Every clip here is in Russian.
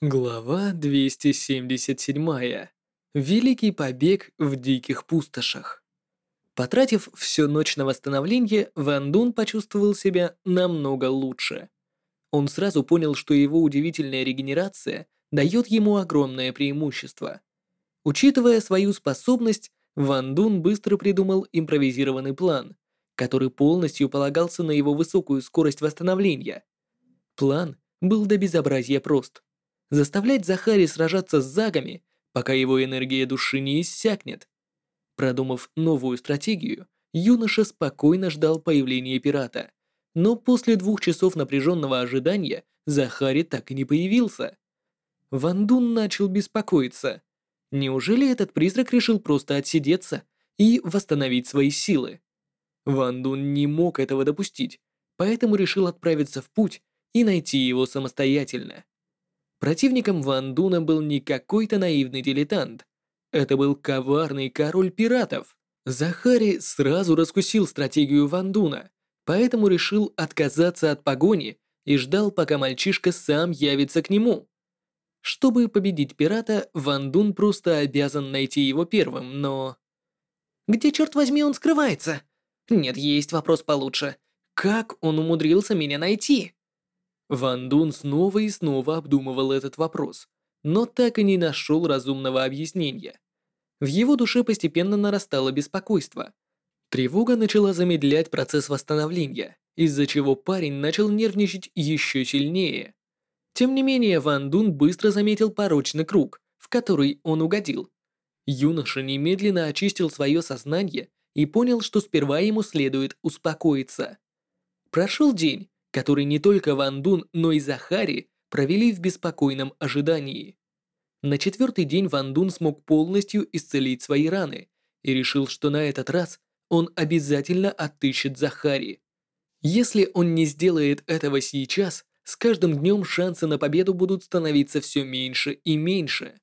Глава 277. Великий побег в диких пустошах. Потратив всю ночь на восстановление, Ван Дун почувствовал себя намного лучше. Он сразу понял, что его удивительная регенерация дает ему огромное преимущество. Учитывая свою способность, Ван Дун быстро придумал импровизированный план, который полностью полагался на его высокую скорость восстановления. План был до безобразия прост – заставлять Захари сражаться с загами, пока его энергия души не иссякнет. Продумав новую стратегию, юноша спокойно ждал появления пирата. Но после двух часов напряженного ожидания Захари так и не появился. Ван Дун начал беспокоиться. Неужели этот призрак решил просто отсидеться и восстановить свои силы? Ван Дун не мог этого допустить, поэтому решил отправиться в путь и найти его самостоятельно. Противником Ван Дуна был не какой-то наивный дилетант. Это был коварный король пиратов. Захари сразу раскусил стратегию Ван Дуна, поэтому решил отказаться от погони и ждал, пока мальчишка сам явится к нему. Чтобы победить пирата, Ван Дун просто обязан найти его первым, но... Где, черт возьми, он скрывается? Нет, есть вопрос получше. Как он умудрился меня найти? Ван Дун снова и снова обдумывал этот вопрос, но так и не нашел разумного объяснения. В его душе постепенно нарастало беспокойство. Тревога начала замедлять процесс восстановления, из-за чего парень начал нервничать еще сильнее. Тем не менее, Ван Дун быстро заметил порочный круг, в который он угодил. Юноша немедленно очистил свое сознание и понял, что сперва ему следует успокоиться. Прошел день, который не только Ван Дун, но и Захари провели в беспокойном ожидании. На четвертый день Ван Дун смог полностью исцелить свои раны и решил, что на этот раз он обязательно отыщет Захари. Если он не сделает этого сейчас, с каждым днем шансы на победу будут становиться все меньше и меньше.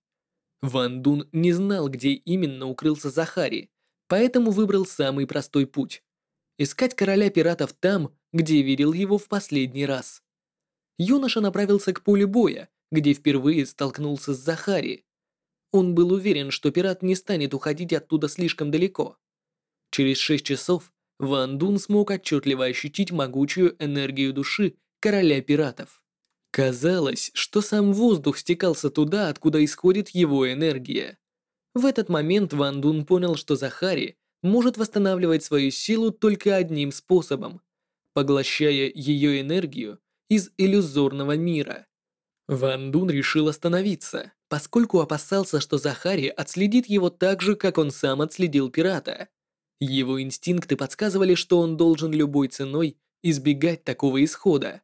Ван Дун не знал, где именно укрылся Захари, поэтому выбрал самый простой путь. Искать короля пиратов там, где видел его в последний раз. Юноша направился к полю боя, где впервые столкнулся с Захари. Он был уверен, что пират не станет уходить оттуда слишком далеко. Через шесть часов Ван Дун смог отчетливо ощутить могучую энергию души короля пиратов. Казалось, что сам воздух стекался туда, откуда исходит его энергия. В этот момент Ван Дун понял, что Захари может восстанавливать свою силу только одним способом поглощая ее энергию из иллюзорного мира. Ван Дун решил остановиться, поскольку опасался, что Захари отследит его так же, как он сам отследил пирата. Его инстинкты подсказывали, что он должен любой ценой избегать такого исхода.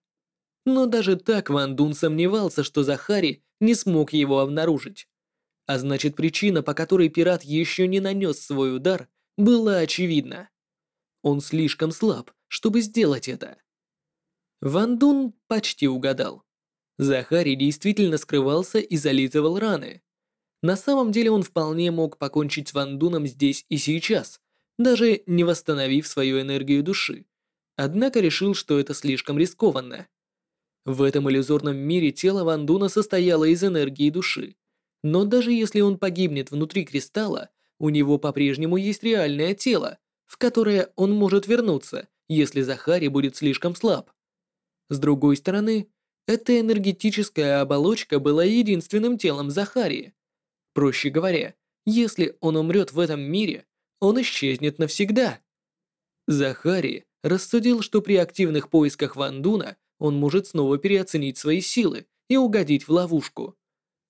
Но даже так Ван Дун сомневался, что Захари не смог его обнаружить. А значит, причина, по которой пират еще не нанес свой удар, была очевидна. Он слишком слаб, чтобы сделать это. Ван Дун почти угадал. Захари действительно скрывался и зализывал раны. На самом деле он вполне мог покончить с Ван Дуном здесь и сейчас, даже не восстановив свою энергию души. Однако решил, что это слишком рискованно. В этом иллюзорном мире тело Ван Дуна состояло из энергии души. Но даже если он погибнет внутри кристалла, у него по-прежнему есть реальное тело, в которое он может вернуться если Захари будет слишком слаб. С другой стороны, эта энергетическая оболочка была единственным телом Захари. Проще говоря, если он умрет в этом мире, он исчезнет навсегда. Захари рассудил, что при активных поисках Вандуна он может снова переоценить свои силы и угодить в ловушку.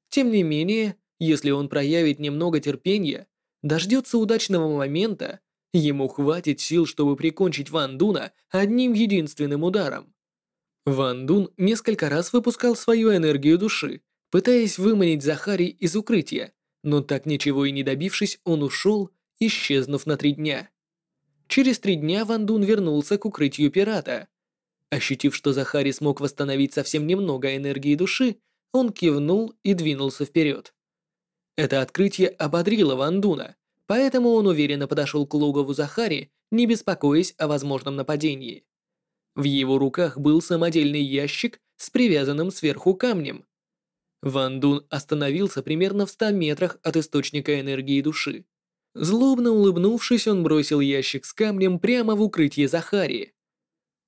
Тем не менее, если он проявит немного терпения, дождется удачного момента Ему хватит сил, чтобы прикончить Ван Дуна одним единственным ударом. Ван Дун несколько раз выпускал свою энергию души, пытаясь выманить Захари из укрытия, но так ничего и не добившись, он ушел, исчезнув на три дня. Через три дня Ван Дун вернулся к укрытию пирата. Ощутив, что Захари смог восстановить совсем немного энергии души, он кивнул и двинулся вперед. Это открытие ободрило Ван Дуна, Поэтому он уверенно подошел к логову Захари, не беспокоясь о возможном нападении. В его руках был самодельный ящик с привязанным сверху камнем. Ван Дун остановился примерно в 100 метрах от источника энергии души. Злобно улыбнувшись, он бросил ящик с камнем прямо в укрытие Захари.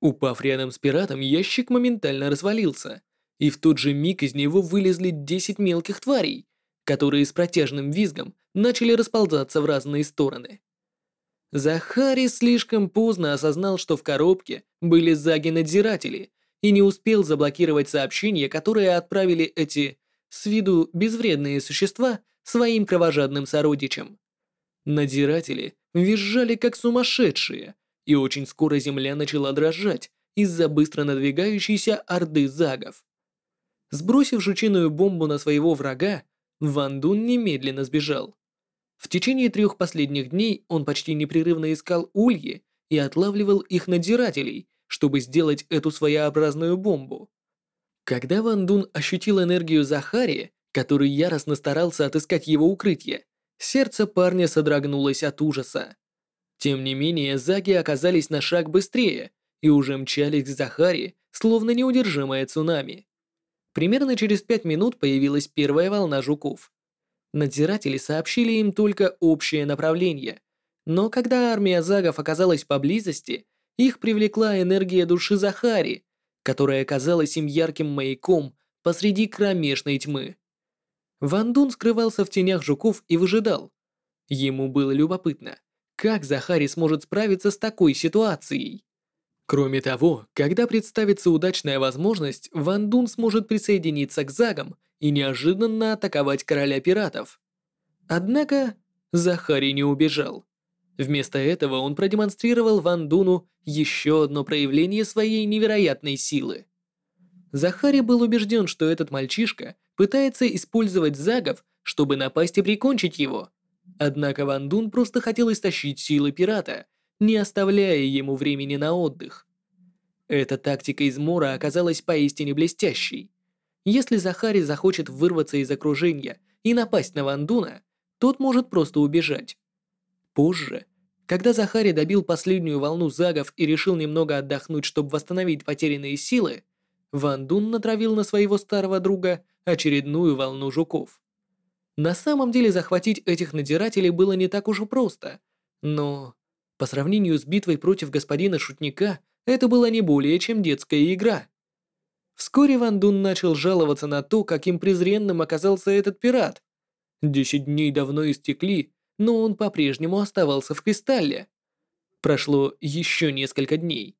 Упав рядом с пиратом, ящик моментально развалился, и в тот же миг из него вылезли 10 мелких тварей, которые с протяжным визгом начали расползаться в разные стороны. Захари слишком поздно осознал, что в коробке были заги-надзиратели, и не успел заблокировать сообщения, которые отправили эти, с виду безвредные существа, своим кровожадным сородичам. Надзиратели визжали как сумасшедшие, и очень скоро земля начала дрожать из-за быстро надвигающейся орды загов. Сбросив жучиную бомбу на своего врага, Ван Дун немедленно сбежал. В течение трех последних дней он почти непрерывно искал ульи и отлавливал их надзирателей, чтобы сделать эту своеобразную бомбу. Когда Ван Дун ощутил энергию Захари, который яростно старался отыскать его укрытие, Сердце парня содрогнулось от ужаса. Тем не менее, заги оказались на шаг быстрее и уже мчались к Захаре, словно неудержимое цунами. Примерно через пять минут появилась первая волна жуков. Надзиратели сообщили им только общее направление, но когда армия загов оказалась поблизости, их привлекла энергия души Захари, которая казалась им ярким маяком посреди кромешной тьмы. Ван Дун скрывался в тенях жуков и выжидал. Ему было любопытно, как Захари сможет справиться с такой ситуацией. Кроме того, когда представится удачная возможность, Ван Дун сможет присоединиться к Загам и неожиданно атаковать короля пиратов. Однако Захари не убежал. Вместо этого он продемонстрировал Ван Дуну еще одно проявление своей невероятной силы. Захари был убежден, что этот мальчишка пытается использовать загов, чтобы напасть и прикончить его. Однако Ван Дун просто хотел истощить силы пирата, не оставляя ему времени на отдых. Эта тактика из Мора оказалась поистине блестящей. Если Захари захочет вырваться из окружения и напасть на Ван Дуна, тот может просто убежать. Позже, когда Захари добил последнюю волну загов и решил немного отдохнуть, чтобы восстановить потерянные силы, Ван Дун натравил на своего старого друга очередную волну жуков. На самом деле захватить этих надзирателей было не так уж и просто, но по сравнению с битвой против господина Шутника, это была не более чем детская игра. Вскоре Ван Дун начал жаловаться на то, каким презренным оказался этот пират. Десять дней давно истекли, но он по-прежнему оставался в кристалле. Прошло еще несколько дней.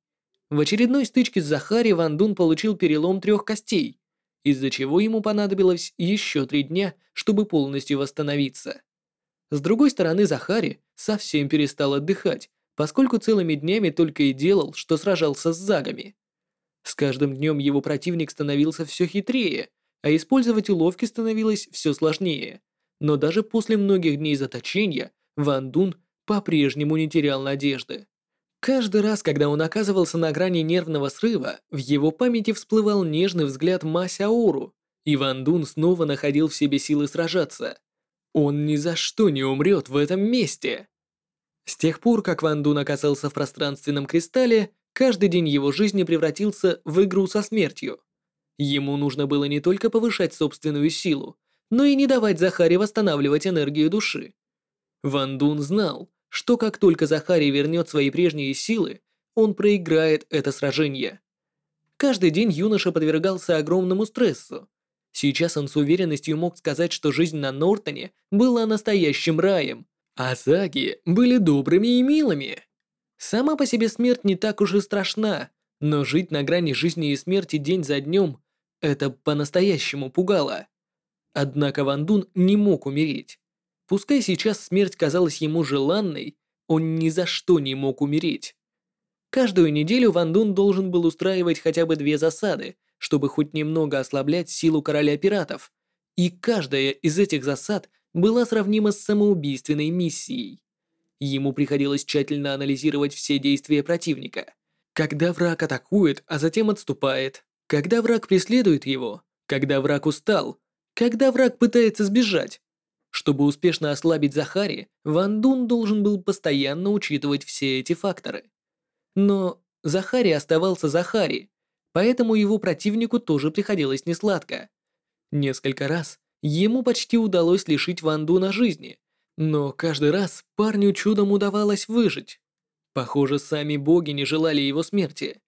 В очередной стычке с Захари Ван Дун получил перелом трех костей, из-за чего ему понадобилось еще три дня, чтобы полностью восстановиться. С другой стороны, Захари совсем перестал отдыхать, поскольку целыми днями только и делал, что сражался с загами. С каждым днем его противник становился все хитрее, а использовать уловки становилось все сложнее. Но даже после многих дней заточения Ван Дун по-прежнему не терял надежды. Каждый раз, когда он оказывался на грани нервного срыва, в его памяти всплывал нежный взгляд Ма Сяору, и Ван Дун снова находил в себе силы сражаться. Он ни за что не умрет в этом месте. С тех пор, как Ван Дун оказался в пространственном кристалле, каждый день его жизни превратился в игру со смертью. Ему нужно было не только повышать собственную силу, но и не давать Захаре восстанавливать энергию души. Ван Дун знал, что как только Захарий вернет свои прежние силы, он проиграет это сражение. Каждый день юноша подвергался огромному стрессу. Сейчас он с уверенностью мог сказать, что жизнь на Нортоне была настоящим раем, а Заги были добрыми и милыми. Сама по себе смерть не так уж и страшна, но жить на грани жизни и смерти день за днем – это по-настоящему пугало. Однако Ван Дун не мог умереть. Пускай сейчас смерть казалась ему желанной, он ни за что не мог умереть. Каждую неделю Ван Дун должен был устраивать хотя бы две засады, чтобы хоть немного ослаблять силу короля пиратов, и каждая из этих засад была сравнима с самоубийственной миссией. Ему приходилось тщательно анализировать все действия противника. Когда враг атакует, а затем отступает, когда враг преследует его, когда враг устал, когда враг пытается сбежать, чтобы успешно ослабить Захари, Ван Дун должен был постоянно учитывать все эти факторы. Но Захари оставался Захари, поэтому его противнику тоже приходилось несладко. Несколько раз ему почти удалось лишить Ван Дуна жизни, но каждый раз парню чудом удавалось выжить. Похоже, сами боги не желали его смерти.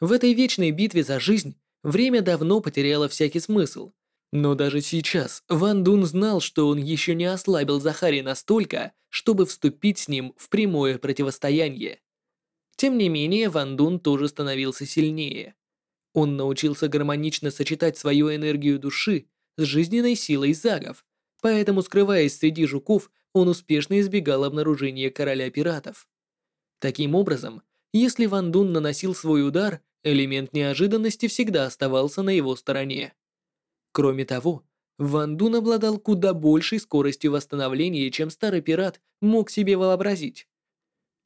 В этой вечной битве за жизнь время давно потеряло всякий смысл. Но даже сейчас Ван Дун знал, что он еще не ослабил Захари настолько, чтобы вступить с ним в прямое противостояние. Тем не менее, Ван Дун тоже становился сильнее. Он научился гармонично сочетать свою энергию души с жизненной силой загов, поэтому, скрываясь среди жуков, он успешно избегал обнаружения короля пиратов. Таким образом, если Ван Дун наносил свой удар, элемент неожиданности всегда оставался на его стороне. Кроме того, Ван Дун обладал куда большей скоростью восстановления, чем старый пират мог себе вообразить.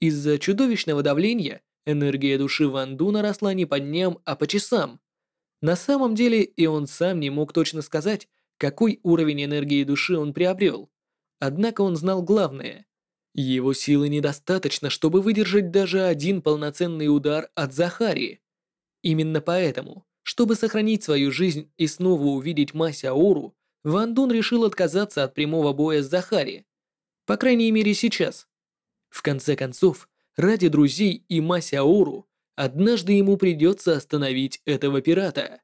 Из-за чудовищного давления энергия души Ван Дуна росла не по дням, а по часам. На самом деле и он сам не мог точно сказать, какой уровень энергии души он приобрел. Однако он знал главное. Его силы недостаточно, чтобы выдержать даже один полноценный удар от Захари. Именно поэтому, чтобы сохранить свою жизнь и снова увидеть Мася Ауру, Ван Дун решил отказаться от прямого боя с Захари. По крайней мере сейчас. В конце концов, ради друзей и Мася Ауру, однажды ему придется остановить этого пирата.